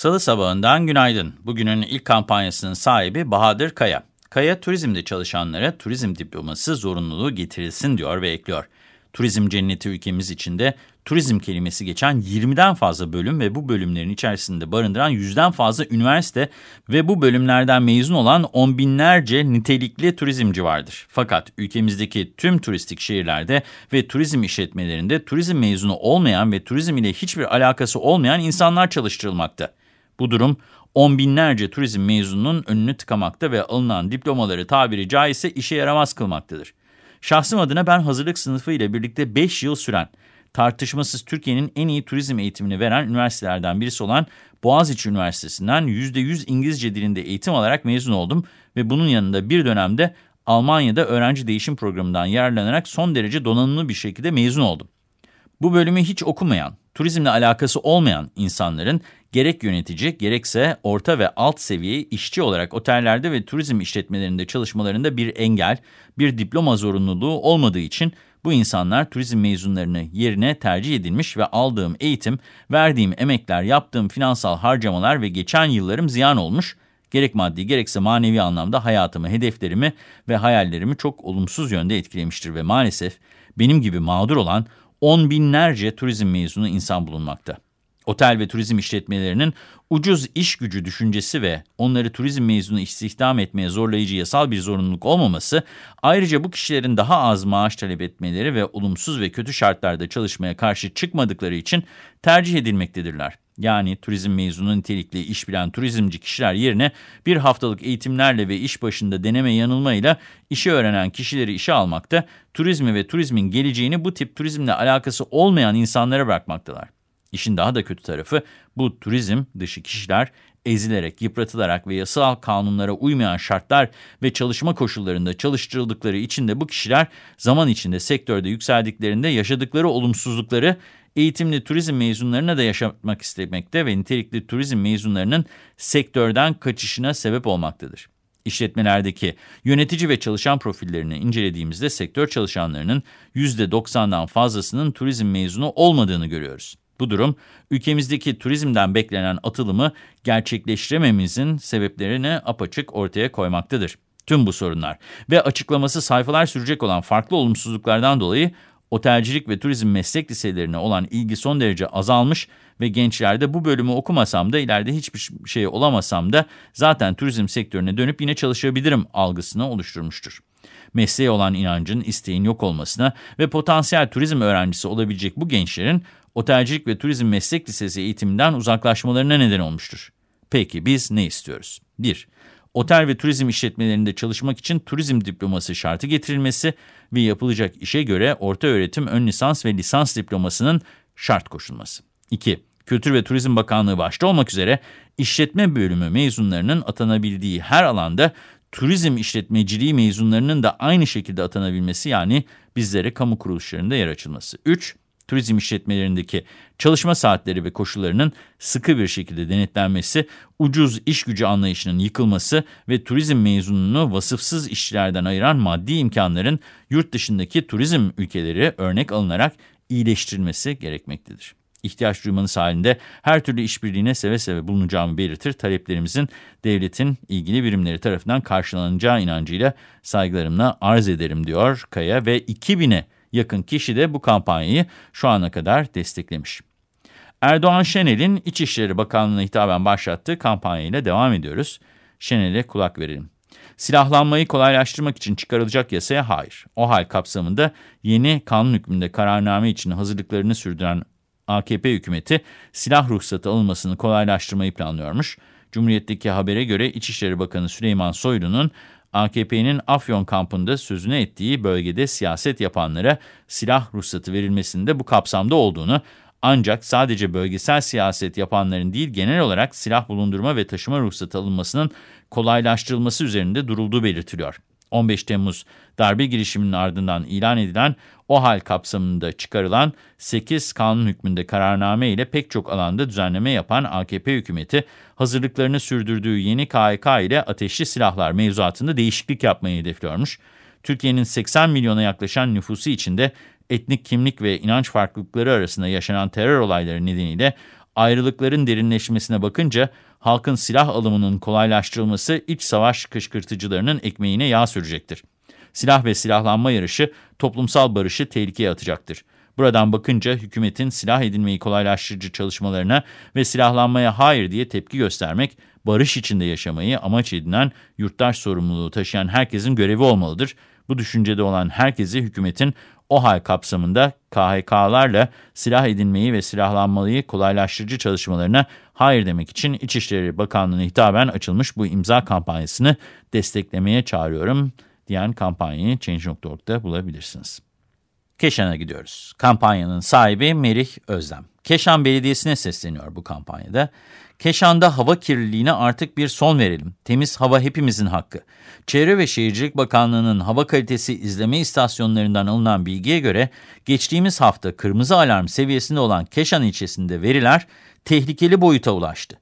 Salı sabahından günaydın. Bugünün ilk kampanyasının sahibi Bahadır Kaya. Kaya, turizmde çalışanlara turizm diploması zorunluluğu getirilsin diyor ve ekliyor. Turizm cenneti ülkemiz içinde turizm kelimesi geçen 20'den fazla bölüm ve bu bölümlerin içerisinde barındıran 100'den fazla üniversite ve bu bölümlerden mezun olan on binlerce nitelikli turizmci vardır. Fakat ülkemizdeki tüm turistik şehirlerde ve turizm işletmelerinde turizm mezunu olmayan ve turizm ile hiçbir alakası olmayan insanlar çalıştırılmakta. Bu durum on binlerce turizm mezununun önünü tıkamakta ve alınan diplomaları tabiri caizse işe yaramaz kılmaktadır. Şahsım adına ben hazırlık sınıfı ile birlikte 5 yıl süren, tartışmasız Türkiye'nin en iyi turizm eğitimini veren üniversitelerden birisi olan Boğaziçi Üniversitesi'nden %100 İngilizce dilinde eğitim alarak mezun oldum ve bunun yanında bir dönemde Almanya'da öğrenci değişim programından yararlanarak son derece donanımlı bir şekilde mezun oldum. Bu bölümü hiç okumayan, turizmle alakası olmayan insanların gerek yönetici gerekse orta ve alt seviye işçi olarak otellerde ve turizm işletmelerinde çalışmalarında bir engel, bir diploma zorunluluğu olmadığı için bu insanlar turizm mezunlarını yerine tercih edilmiş ve aldığım eğitim, verdiğim emekler, yaptığım finansal harcamalar ve geçen yıllarım ziyan olmuş, gerek maddi gerekse manevi anlamda hayatımı, hedeflerimi ve hayallerimi çok olumsuz yönde etkilemiştir ve maalesef benim gibi mağdur olan on binlerce turizm mezunu insan bulunmakta. Otel ve turizm işletmelerinin ucuz iş gücü düşüncesi ve onları turizm mezunu istihdam etmeye zorlayıcı yasal bir zorunluluk olmaması, ayrıca bu kişilerin daha az maaş talep etmeleri ve olumsuz ve kötü şartlarda çalışmaya karşı çıkmadıkları için tercih edilmektedirler. Yani turizm mezunu nitelikli iş bilen turizmci kişiler yerine bir haftalık eğitimlerle ve iş başında deneme yanılmayla işi öğrenen kişileri işe almakta, turizmi ve turizmin geleceğini bu tip turizmle alakası olmayan insanlara bırakmaktalar. İşin daha da kötü tarafı bu turizm dışı kişiler ezilerek, yıpratılarak ve yasal kanunlara uymayan şartlar ve çalışma koşullarında çalıştırıldıkları için de bu kişiler zaman içinde sektörde yükseldiklerinde yaşadıkları olumsuzlukları eğitimli turizm mezunlarına da yaşatmak istemekte ve nitelikli turizm mezunlarının sektörden kaçışına sebep olmaktadır. İşletmelerdeki yönetici ve çalışan profillerini incelediğimizde sektör çalışanlarının %90'dan fazlasının turizm mezunu olmadığını görüyoruz. Bu durum ülkemizdeki turizmden beklenen atılımı gerçekleştirememizin sebeplerini apaçık ortaya koymaktadır. Tüm bu sorunlar ve açıklaması sayfalar sürecek olan farklı olumsuzluklardan dolayı otelcilik ve turizm meslek liselerine olan ilgi son derece azalmış ve gençlerde bu bölümü okumasam da ileride hiçbir şey olamasam da zaten turizm sektörüne dönüp yine çalışabilirim algısını oluşturmuştur. Mesleğe olan inancın, isteğin yok olmasına ve potansiyel turizm öğrencisi olabilecek bu gençlerin otelcilik ve turizm meslek lisesi eğitiminden uzaklaşmalarına neden olmuştur. Peki biz ne istiyoruz? 1. Otel ve turizm işletmelerinde çalışmak için turizm diploması şartı getirilmesi ve yapılacak işe göre orta öğretim ön lisans ve lisans diplomasının şart koşulması. 2. Kültür ve Turizm Bakanlığı başta olmak üzere işletme bölümü mezunlarının atanabildiği her alanda turizm işletmeciliği mezunlarının da aynı şekilde atanabilmesi yani bizlere kamu kuruluşlarında yer açılması. 3 turizm işletmelerindeki çalışma saatleri ve koşullarının sıkı bir şekilde denetlenmesi, ucuz iş gücü anlayışının yıkılması ve turizm mezununu vasıfsız işçilerden ayıran maddi imkanların yurt dışındaki turizm ülkeleri örnek alınarak iyileştirilmesi gerekmektedir. İhtiyaç duymanız halinde her türlü işbirliğine seve seve bulunacağımı belirtir. Taleplerimizin devletin ilgili birimleri tarafından karşılanacağı inancıyla saygılarımla arz ederim diyor Kaya ve 2000'e yakın kişi de bu kampanyayı şu ana kadar desteklemiş. Erdoğan Şenel'in İçişleri Bakanlığı'na hitaben başlattığı kampanyayla devam ediyoruz. Şenel'e kulak verelim. Silahlanmayı kolaylaştırmak için çıkarılacak yasaya hayır. O hal kapsamında yeni kanun hükmünde kararname için hazırlıklarını sürdüren AKP hükümeti silah ruhsatı alınmasını kolaylaştırmayı planlıyormuş. Cumhuriyet'teki habere göre İçişleri Bakanı Süleyman Soylu'nun AKP'nin Afyon kampında sözünü ettiği bölgede siyaset yapanlara silah ruhsatı verilmesinde bu kapsamda olduğunu, Ancak sadece bölgesel siyaset yapanların değil genel olarak silah bulundurma ve taşıma ruhsatı alınmasının kolaylaştırılması üzerinde durulduğu belirtiliyor. 15 Temmuz darbe girişiminin ardından ilan edilen OHAL kapsamında çıkarılan 8 kanun hükmünde kararname ile pek çok alanda düzenleme yapan AKP hükümeti hazırlıklarını sürdürdüğü yeni KHK ile ateşli silahlar mevzuatında değişiklik yapmayı hedefliyormuş. Türkiye'nin 80 milyona yaklaşan nüfusu içinde etnik kimlik ve inanç farklılıkları arasında yaşanan terör olayları nedeniyle ayrılıkların derinleşmesine bakınca halkın silah alımının kolaylaştırılması iç savaş kışkırtıcılarının ekmeğine yağ sürecektir. Silah ve silahlanma yarışı toplumsal barışı tehlikeye atacaktır. Buradan bakınca hükümetin silah edinmeyi kolaylaştırıcı çalışmalarına ve silahlanmaya hayır diye tepki göstermek, barış içinde yaşamayı amaç edinen yurttaş sorumluluğu taşıyan herkesin görevi olmalıdır. Bu düşüncede olan herkesi hükümetin OHAL kapsamında KHK'larla silah edinmeyi ve silahlanmayı kolaylaştırıcı çalışmalarına hayır demek için İçişleri Bakanlığı'na hitaben açılmış bu imza kampanyasını desteklemeye çağırıyorum diyen kampanyayı Change.org'da bulabilirsiniz. Keşan'a gidiyoruz. Kampanyanın sahibi Merih Özlem. Keşan Belediyesi'ne sesleniyor bu kampanyada. Keşan'da hava kirliliğine artık bir son verelim. Temiz hava hepimizin hakkı. Çevre ve Şehircilik Bakanlığı'nın hava kalitesi izleme istasyonlarından alınan bilgiye göre geçtiğimiz hafta kırmızı alarm seviyesinde olan Keşan ilçesinde veriler tehlikeli boyuta ulaştı.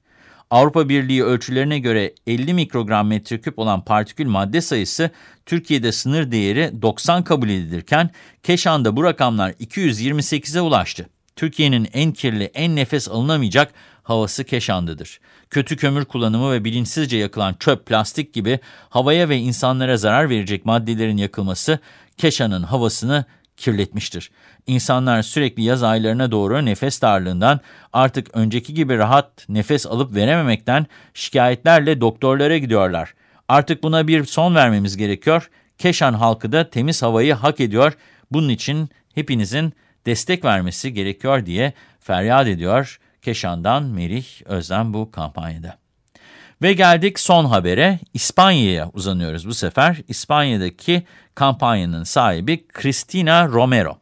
Avrupa Birliği ölçülerine göre 50 mikrogram metreküp olan partikül madde sayısı Türkiye'de sınır değeri 90 kabul edilirken Keşan'da bu rakamlar 228'e ulaştı. Türkiye'nin en kirli, en nefes alınamayacak havası Keşan'dadır. Kötü kömür kullanımı ve bilinçsizce yakılan çöp, plastik gibi havaya ve insanlara zarar verecek maddelerin yakılması Keşan'ın havasını kirletmiştir. İnsanlar sürekli yaz aylarına doğru nefes darlığından artık önceki gibi rahat nefes alıp verememekten şikayetlerle doktorlara gidiyorlar. Artık buna bir son vermemiz gerekiyor. Keşan halkı da temiz havayı hak ediyor. Bunun için hepinizin destek vermesi gerekiyor diye feryat ediyor Keşan'dan Merih Özlem bu kampanyada. Ve geldik son habere. İspanya'ya uzanıyoruz bu sefer. İspanya'daki kampanyanın sahibi Cristina Romero.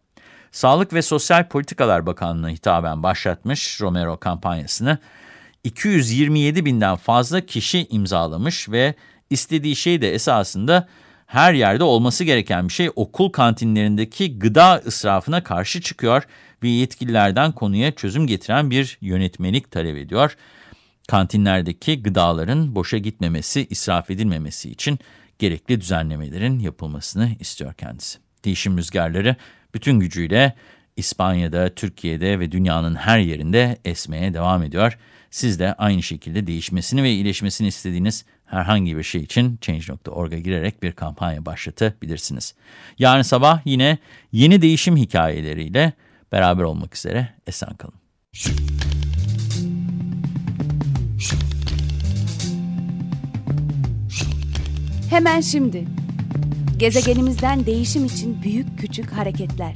Sağlık ve Sosyal Politikalar Bakanlığı'na hitaben başlatmış Romero kampanyasını. 227 binden fazla kişi imzalamış ve istediği şey de esasında her yerde olması gereken bir şey okul kantinlerindeki gıda israfına karşı çıkıyor ve yetkililerden konuya çözüm getiren bir yönetmelik talep ediyor. Kantinlerdeki gıdaların boşa gitmemesi, israf edilmemesi için gerekli düzenlemelerin yapılmasını istiyor kendisi. Değişim rüzgarları bütün gücüyle İspanya'da, Türkiye'de ve dünyanın her yerinde esmeye devam ediyor. Siz de aynı şekilde değişmesini ve iyileşmesini istediğiniz herhangi bir şey için Change.org'a girerek bir kampanya başlatabilirsiniz. Yarın sabah yine yeni değişim hikayeleriyle beraber olmak üzere esen kalın. Hemen şimdi. Gezegenimizden değişim için büyük küçük hareketler.